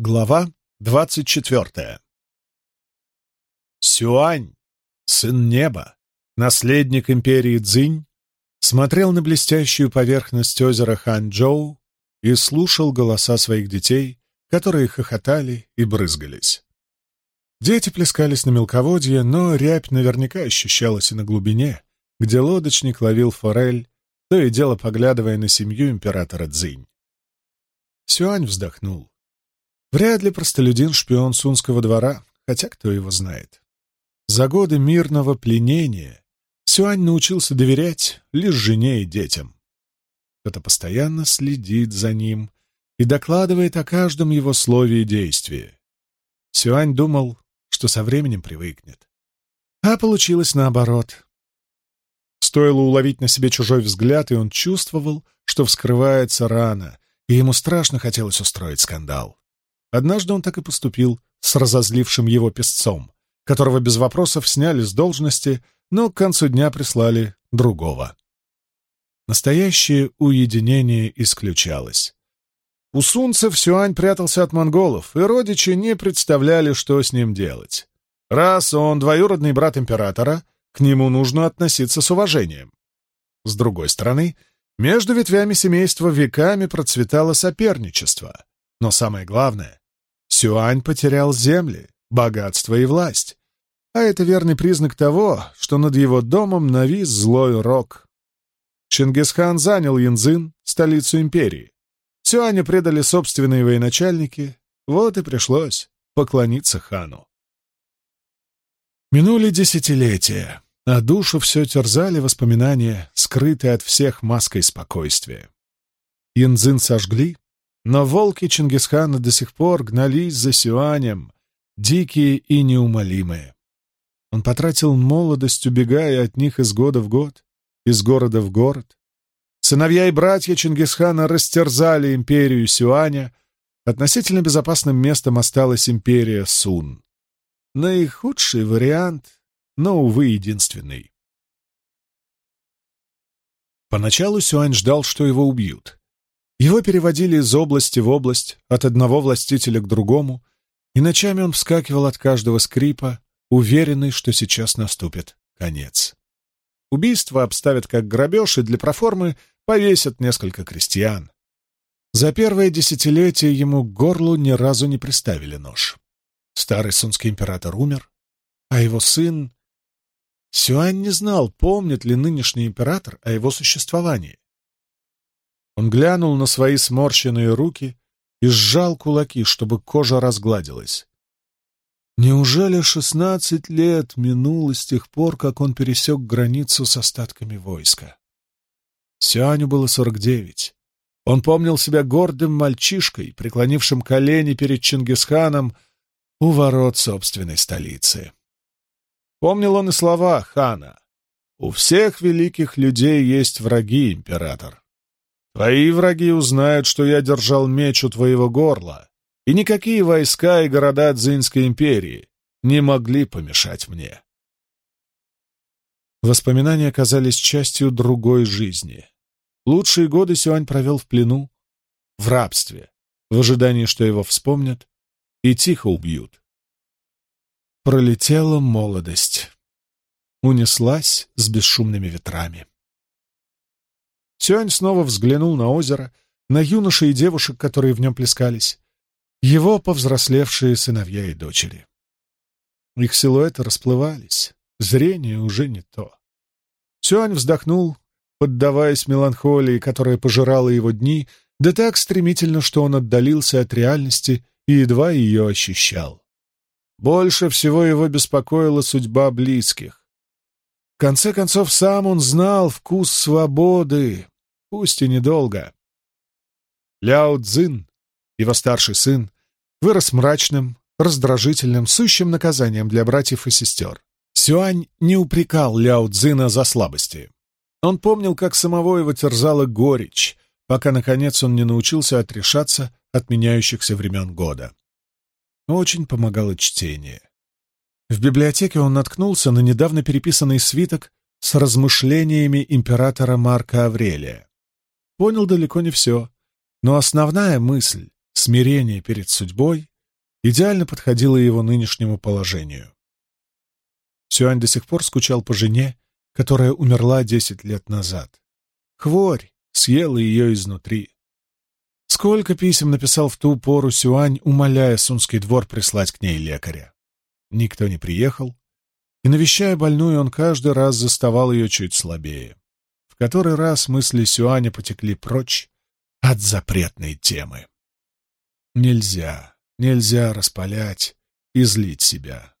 Глава двадцать четвертая Сюань, сын неба, наследник империи Цзинь, смотрел на блестящую поверхность озера Ханчжоу и слушал голоса своих детей, которые хохотали и брызгались. Дети плескались на мелководье, но рябь наверняка ощущалась и на глубине, где лодочник ловил форель, то и дело поглядывая на семью императора Цзинь. Сюань вздохнул. Вряд ли простолюдин шпион сунского двора, хотя кто его знает. За годы мирного пленения Сюань научился доверять лишь жене и детям. Кто-то постоянно следит за ним и докладывает о каждом его слове и действии. Сюань думал, что со временем привыкнет. А получилось наоборот. Стоило уловить на себе чужой взгляд, и он чувствовал, что вскрывается рана, и ему страшно хотелось устроить скандал. Однажды он так и поступил с разозлившим его песцом, которого без вопросов сняли с должности, но к концу дня прислали другого. Настоящее уединение исключалось. У сунцев Сюань прятался от монголов, и родичи не представляли, что с ним делать. Раз он двоюродный брат императора, к нему нужно относиться с уважением. С другой стороны, между ветвями семейства веками процветало соперничество. Но самое главное, Сюань потерял земли, богатство и власть. А это верный признак того, что над его домом навис злой рок. Чингисхан занял Янзын, столицу империи. Сюаня предали собственные военачальники, вот и пришлось поклониться хану. Минули десятилетия, а душу все терзали воспоминания, скрытые от всех маской спокойствия. Янзын сожгли, но волки Чингисхана до сих пор гнались за Сюанем, дикие и неумолимые. Он потратил молодость, убегая от них из года в год, из города в город. Сыновья и братья Чингисхана растерзали империю Сюаня, относительно безопасным местом осталась империя Сун. Наихудший вариант, но, увы, единственный. Поначалу Сюань ждал, что его убьют. Его переводили из области в область, от одного властителя к другому, и ночами он вскакивал от каждого скрипа, уверенный, что сейчас наступит конец. Убийство обставят как грабеж, и для проформы повесят несколько крестьян. За первое десятилетие ему к горлу ни разу не приставили нож. Старый сунский император умер, а его сын... Сюань не знал, помнит ли нынешний император о его существовании. Он глянул на свои сморщенные руки и сжал кулаки, чтобы кожа разгладилась. Неужели шестнадцать лет минуло с тех пор, как он пересек границу с остатками войска? Сюаню было сорок девять. Он помнил себя гордым мальчишкой, преклонившим колени перед Чингисханом у ворот собственной столицы. Помнил он и слова хана. «У всех великих людей есть враги, император. Твои враги узнают, что я держал меч у твоего горла, и никакие войска и города Дзинской империи не могли помешать мне. Воспоминания оказались частью другой жизни. Лучшие годы Сюань провел в плену, в рабстве, в ожидании, что его вспомнят и тихо убьют. Пролетела молодость, унеслась с бесшумными ветрами. Сюань снова взглянул на озеро, на юношей и девушек, которые в нем плескались, его повзрослевшие сыновья и дочери. Их силуэты расплывались, зрение уже не то. Сюань вздохнул, поддаваясь меланхолии, которая пожирала его дни, да так стремительно, что он отдалился от реальности и едва ее ощущал. Больше всего его беспокоила судьба близких. В конце концов, сам он знал вкус свободы, пусть и недолго. Ляо Цзин, его старший сын, вырос мрачным, раздражительным, сущим наказанием для братьев и сестер. Сюань не упрекал Ляо Цзина за слабости. Он помнил, как самого его терзала горечь, пока, наконец, он не научился отрешаться от меняющихся времен года. Очень помогало чтение. В библиотеке он наткнулся на недавно переписанный свиток с размышлениями императора Марка Аврелия. Понял далеко не все, но основная мысль — смирение перед судьбой идеально подходила его нынешнему положению. Сюань до сих пор скучал по жене, которая умерла десять лет назад. Хворь съела ее изнутри. Сколько писем написал в ту пору Сюань, умоляя Сунский двор прислать к ней лекаря. Никто не приехал, и, навещая больную, он каждый раз заставал ее чуть слабее. Который раз мысли Сюаня потекли прочь от запретной темы. Нельзя, нельзя распалять и злить себя.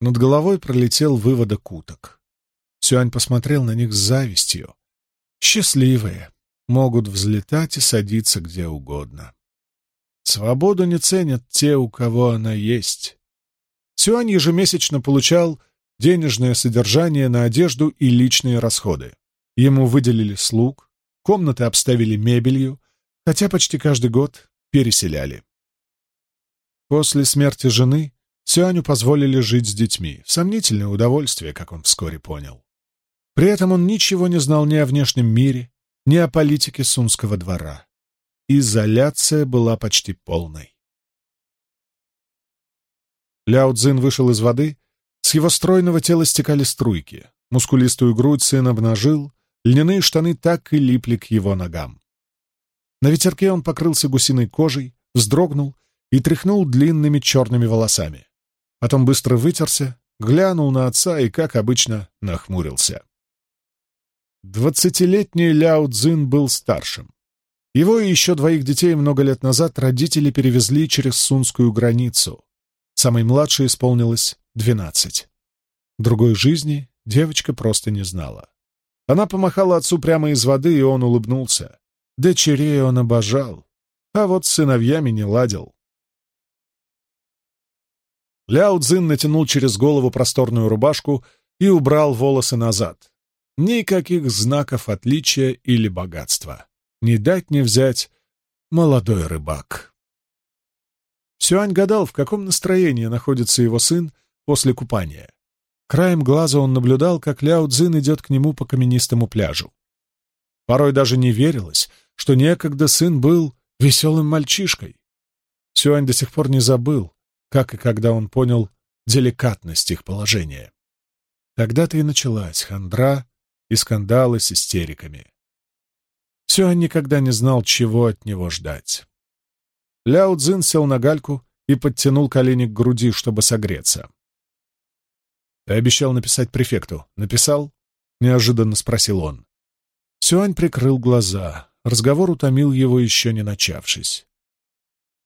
Над головой пролетел выводок уток. Сюань посмотрел на них с завистью. Счастливые, могут взлетать и садиться где угодно. Свободу не ценят те, у кого она есть. Сюань ежемесячно получал денежное содержание на одежду и личные расходы. Ему выделили слуг, комнаты обставили мебелью, хотя почти каждый год переселяли. После смерти жены Сюаню позволили жить с детьми. Сомнительное удовольствие, как он вскоре понял. При этом он ничего не знал ни о внешнем мире, ни о политике Сунского двора. Изоляция была почти полной. Ляо Цзин вышел из воды, с его стройного тела стекали струйки. Мускулистую грудь сын обнажил, льняные штаны так и липли к его ногам. На ветерке он покрылся гусиной кожей, вздрогнул и тряхнул длинными черными волосами. Потом быстро вытерся, глянул на отца и, как обычно, нахмурился. Двадцатилетний Ляо Цзин был старшим. Его и еще двоих детей много лет назад родители перевезли через сунскую границу. Самой младшей исполнилось двенадцать. Другой жизни девочка просто не знала. Она помахала отцу прямо из воды, и он улыбнулся. Дочерей он обожал, а вот сыновьями не ладил. Ляо Цзин натянул через голову просторную рубашку и убрал волосы назад. Никаких знаков отличия или богатства. Не дать не взять молодой рыбак. Сюань гадал, в каком настроении находится его сын после купания. Краем глаза он наблюдал, как Ляо Цзин идет к нему по каменистому пляжу. Порой даже не верилось, что некогда сын был веселым мальчишкой. Сюань до сих пор не забыл, как и когда он понял деликатность их положения. Тогда-то и началась хандра и скандалы с истериками. Сюань никогда не знал, чего от него ждать. Ляо Цзин сел на гальку и подтянул колени к груди, чтобы согреться. «Ты обещал написать префекту. Написал?» — неожиданно спросил он. Сюань прикрыл глаза. Разговор утомил его, еще не начавшись.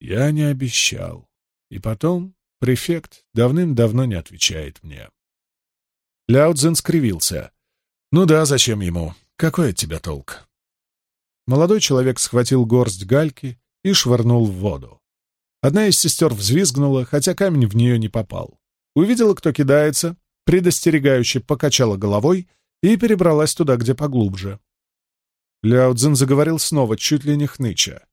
«Я не обещал. И потом префект давным-давно не отвечает мне». Ляо Цзин скривился. «Ну да, зачем ему? Какой от тебя толк?» Молодой человек схватил горсть гальки и швырнул в воду. Одна из сестер взвизгнула, хотя камень в нее не попал. Увидела, кто кидается, предостерегающе покачала головой и перебралась туда, где поглубже. Ляо Цзин заговорил снова, чуть ли не хныча.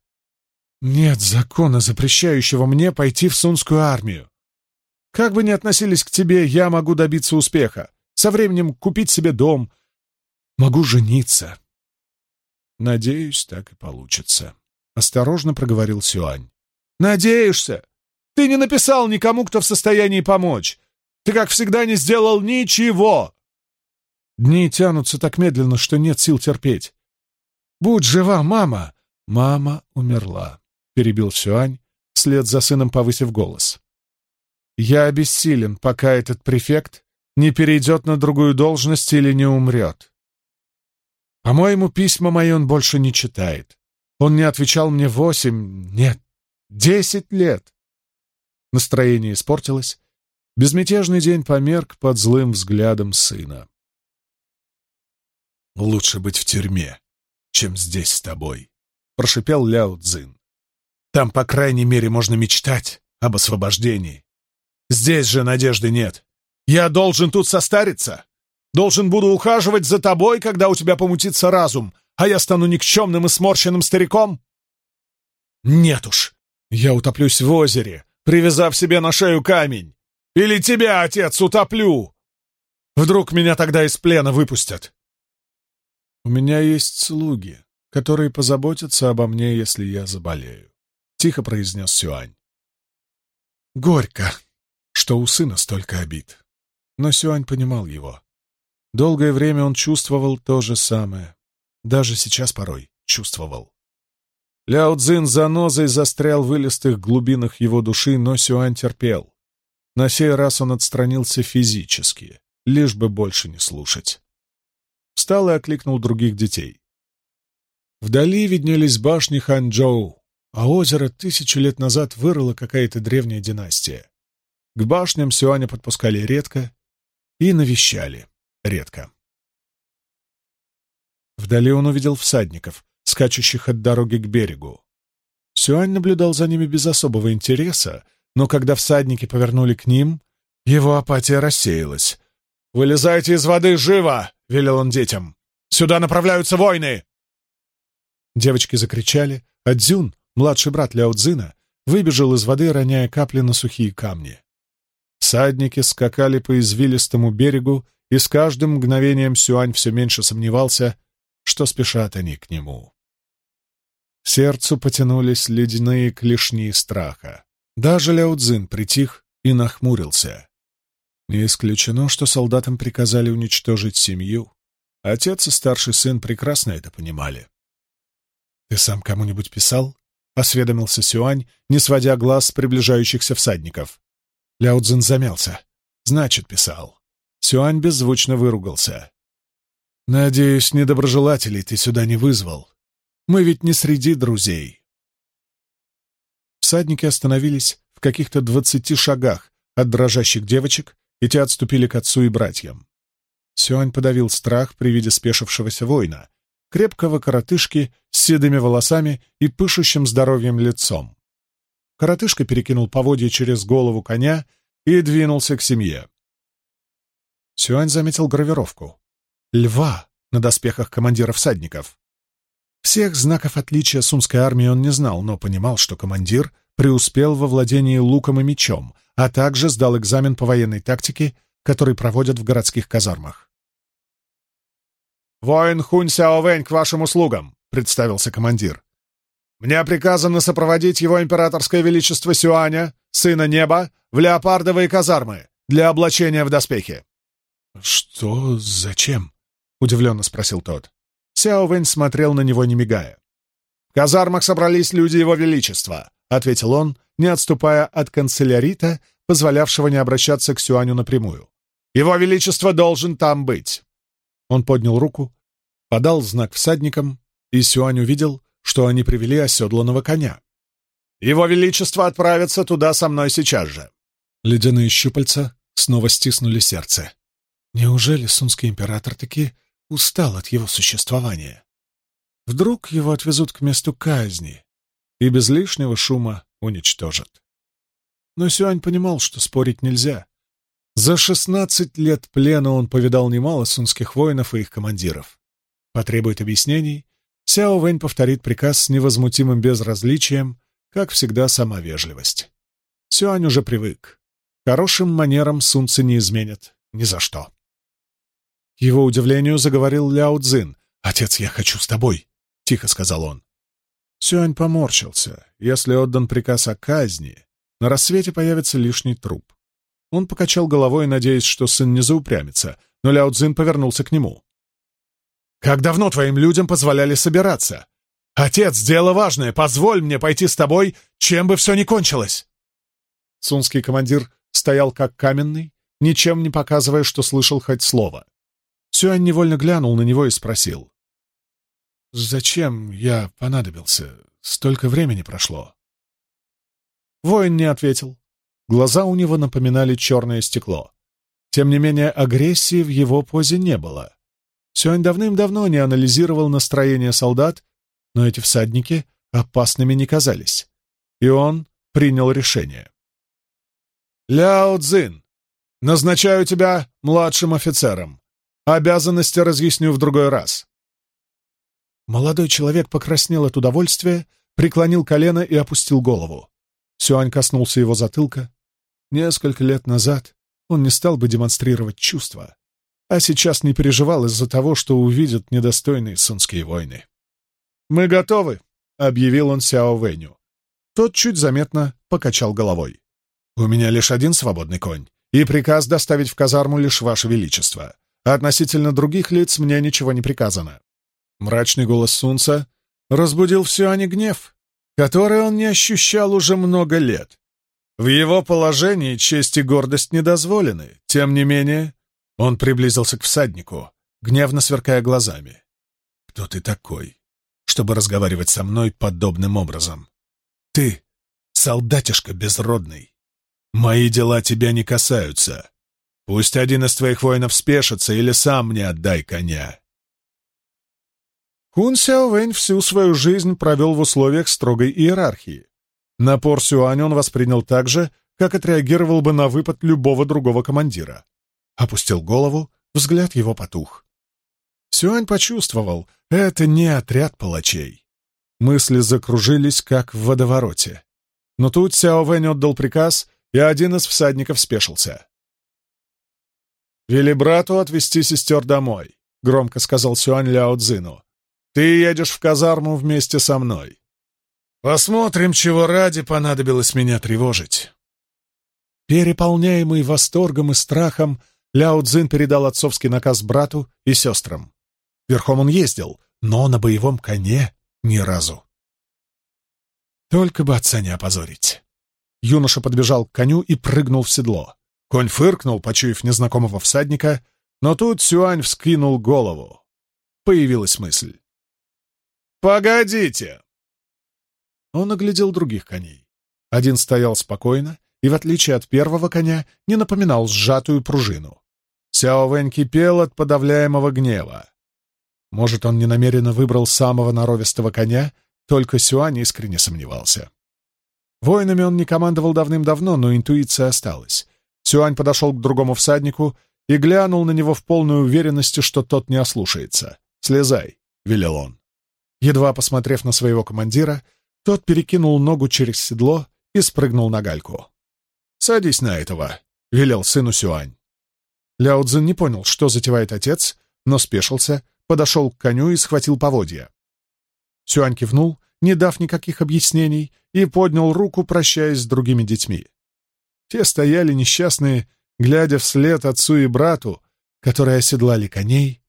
«Нет закона, запрещающего мне пойти в сунскую армию. Как бы ни относились к тебе, я могу добиться успеха. Со временем купить себе дом. Могу жениться. Надеюсь, так и получится. Осторожно проговорил Сюань. Надеешься? Ты не написал никому, кто в состоянии помочь. Ты, как всегда, не сделал ничего. Дни тянутся так медленно, что нет сил терпеть. Будь жива, мама. Мама умерла, перебил Сюань, вслед за сыном повысив голос. Я обессилен, пока этот префект не перейдет на другую должность или не умрет. По-моему, письма мои он больше не читает. Он не отвечал мне восемь, нет, десять лет. Настроение испортилось. Безмятежный день померк под злым взглядом сына. «Лучше быть в тюрьме, чем здесь с тобой», — прошипел Ляо Цзин. «Там, по крайней мере, можно мечтать об освобождении. Здесь же надежды нет. Я должен тут состариться. Должен буду ухаживать за тобой, когда у тебя помутится разум, а я стану никчемным и сморщенным стариком? Нет уж, я утоплюсь в озере, привязав себе на шею камень. Или тебя, отец, утоплю. Вдруг меня тогда из плена выпустят. У меня есть слуги, которые позаботятся обо мне, если я заболею, — тихо произнес Сюань. Горько, что у сына столько обид. Но Сюань понимал его. Долгое время он чувствовал то же самое. Даже сейчас порой чувствовал. Ляо Цзин занозой застрял в илистых глубинах его души, но Сюань терпел. На сей раз он отстранился физически, лишь бы больше не слушать. Встал и окликнул других детей. Вдали виднелись башни Ханчжоу, а озеро тысячу лет назад вырыла какая-то древняя династия. К башням Сюаня подпускали редко и навещали редко. Вдали он увидел всадников, скачущих от дороги к берегу. Сюань наблюдал за ними без особого интереса, но когда всадники повернули к ним, его апатия рассеялась. «Вылезайте из воды живо!» — велел он детям. «Сюда направляются войны!» Девочки закричали, а Дзюн, младший брат Ляо Цзина, выбежал из воды, роняя капли на сухие камни. Садники скакали по извилистому берегу, и с каждым мгновением Сюань все меньше сомневался, что спешат они к нему. Сердцу потянулись ледяные клешни страха. Даже Ляо Цзин притих и нахмурился. Не исключено, что солдатам приказали уничтожить семью. Отец и старший сын прекрасно это понимали. «Ты сам кому-нибудь писал?» — осведомился Сюань, не сводя глаз с приближающихся всадников. Ляо Цзин замялся. «Значит, писал». Сюань беззвучно выругался. «Надеюсь, недоброжелателей ты сюда не вызвал. Мы ведь не среди друзей». Всадники остановились в каких-то двадцати шагах от дрожащих девочек, и те отступили к отцу и братьям. Сюань подавил страх при виде спешившегося воина, крепкого коротышки с седыми волосами и пышущим здоровьем лицом. Коротышка перекинул поводья через голову коня и двинулся к семье. Сюань заметил гравировку. Льва на доспехах командира всадников. Всех знаков отличия сумской армии он не знал, но понимал, что командир преуспел во владении луком и мечом, а также сдал экзамен по военной тактике, который проводят в городских казармах. «Воин Хунь Сяовэнь к вашим услугам», — представился командир. «Мне приказано сопроводить его императорское величество Сюаня, сына неба, в леопардовые казармы для облачения в доспехи». «Что? Зачем?» — удивленно спросил тот. Сяо Вэнь смотрел на него, не мигая. «В казармах собрались люди его величества», — ответил он, не отступая от канцелярита, позволявшего не обращаться к Сюаню напрямую. «Его величество должен там быть». Он поднял руку, подал знак всадникам, и Сюань увидел, что они привели оседланного коня. «Его Величество отправится туда со мной сейчас же!» Ледяные щупальца снова стиснули сердце. Неужели сунский император таки устал от его существования? Вдруг его отвезут к месту казни и без лишнего шума уничтожат. Но Сюань понимал, что спорить нельзя. За шестнадцать лет плена он повидал немало сунских воинов и их командиров. Потребует объяснений, Сяо Вэнь повторит приказ с невозмутимым безразличием, как всегда сама вежливость. Сюань уже привык. Хорошим манерам сунцы не изменят ни за что. К его удивлению заговорил Ляо Цзин. «Отец, я хочу с тобой», — тихо сказал он. Сюань поморщился. Если отдан приказ о казни, на рассвете появится лишний труп. Он покачал головой, надеясь, что сын не заупрямится, но Ляо Цзин повернулся к нему. «Как давно твоим людям позволяли собираться? Отец, дело важное, позволь мне пойти с тобой, чем бы все ни кончилось!» Сунский командир стоял как каменный, ничем не показывая, что слышал хоть слово. Сюань невольно глянул на него и спросил. «Зачем я понадобился? Столько времени прошло». Воин не ответил. Глаза у него напоминали черное стекло. Тем не менее, агрессии в его позе не было. Сюань давным-давно не анализировал настроение солдат, но эти всадники опасными не казались. И он принял решение. «Ляо Цзин, назначаю тебя младшим офицером. Обязанности разъясню в другой раз». Молодой человек покраснел от удовольствия, преклонил колено и опустил голову. Сюань коснулся его затылка. Несколько лет назад он не стал бы демонстрировать чувства, а сейчас не переживал из-за того, что увидят недостойные сунские войны. «Мы готовы», — объявил он Сяо Вэню. Тот чуть заметно покачал головой. У меня лишь один свободный конь, и приказ доставить в казарму лишь Ваше Величество. Относительно других лиц мне ничего не приказано». Мрачный голос Сунца разбудил в Сюане гнев, который он не ощущал уже много лет. В его положении честь и гордость не дозволены. Тем не менее, он приблизился к всаднику, гневно сверкая глазами. «Кто ты такой, чтобы разговаривать со мной подобным образом? Ты — солдатишка безродный. Мои дела тебя не касаются. Пусть один из твоих воинов спешится или сам мне отдай коня». Хун Сяо всю свою жизнь провел в условиях строгой иерархии. Напор Сюань он воспринял так же, как отреагировал бы на выпад любого другого командира. Опустил голову, взгляд его потух. Сюань почувствовал, это не отряд палачей. Мысли закружились, как в водовороте. Но тут Сяо Вэнь отдал приказ, и один из всадников спешился. «Вели брату отвезти сестер домой», — громко сказал Сюань Ляо Цзину. «Ты едешь в казарму вместе со мной. Посмотрим, чего ради понадобилось меня тревожить. Переполняемый восторгом и страхом, Ляо Цзин передал отцовский наказ брату и сестрам. Верхом он ездил, но на боевом коне ни разу. Только бы отца не опозорить. Юноша подбежал к коню и прыгнул в седло. Конь фыркнул, почуяв незнакомого всадника, но тут Сюань вскинул голову. Появилась мысль. «Погодите!» Он оглядел других коней. Один стоял спокойно и, в отличие от первого коня, не напоминал сжатую пружину. Сяо Вэнь кипел от подавляемого гнева. Может, он ненамеренно выбрал самого норовистого коня, только Сюань искренне сомневался. Воинами он не командовал давным-давно, но интуиция осталась. Сюань подошел к другому всаднику и глянул на него в полной уверенности, что тот не ослушается. «Слезай», — велел он. Едва посмотрев на своего командира, тот перекинул ногу через седло и спрыгнул на гальку. «Садись на этого», — велел сыну Сюань. Ляо Цзин не понял, что затевает отец, но спешился, подошел к коню и схватил поводья. Сюань кивнул, не дав никаких объяснений, и поднял руку, прощаясь с другими детьми. Те стояли несчастные, глядя вслед отцу и брату, которые оседлали коней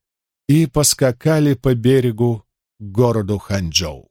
и поскакали по берегу к городу Ханчжоу.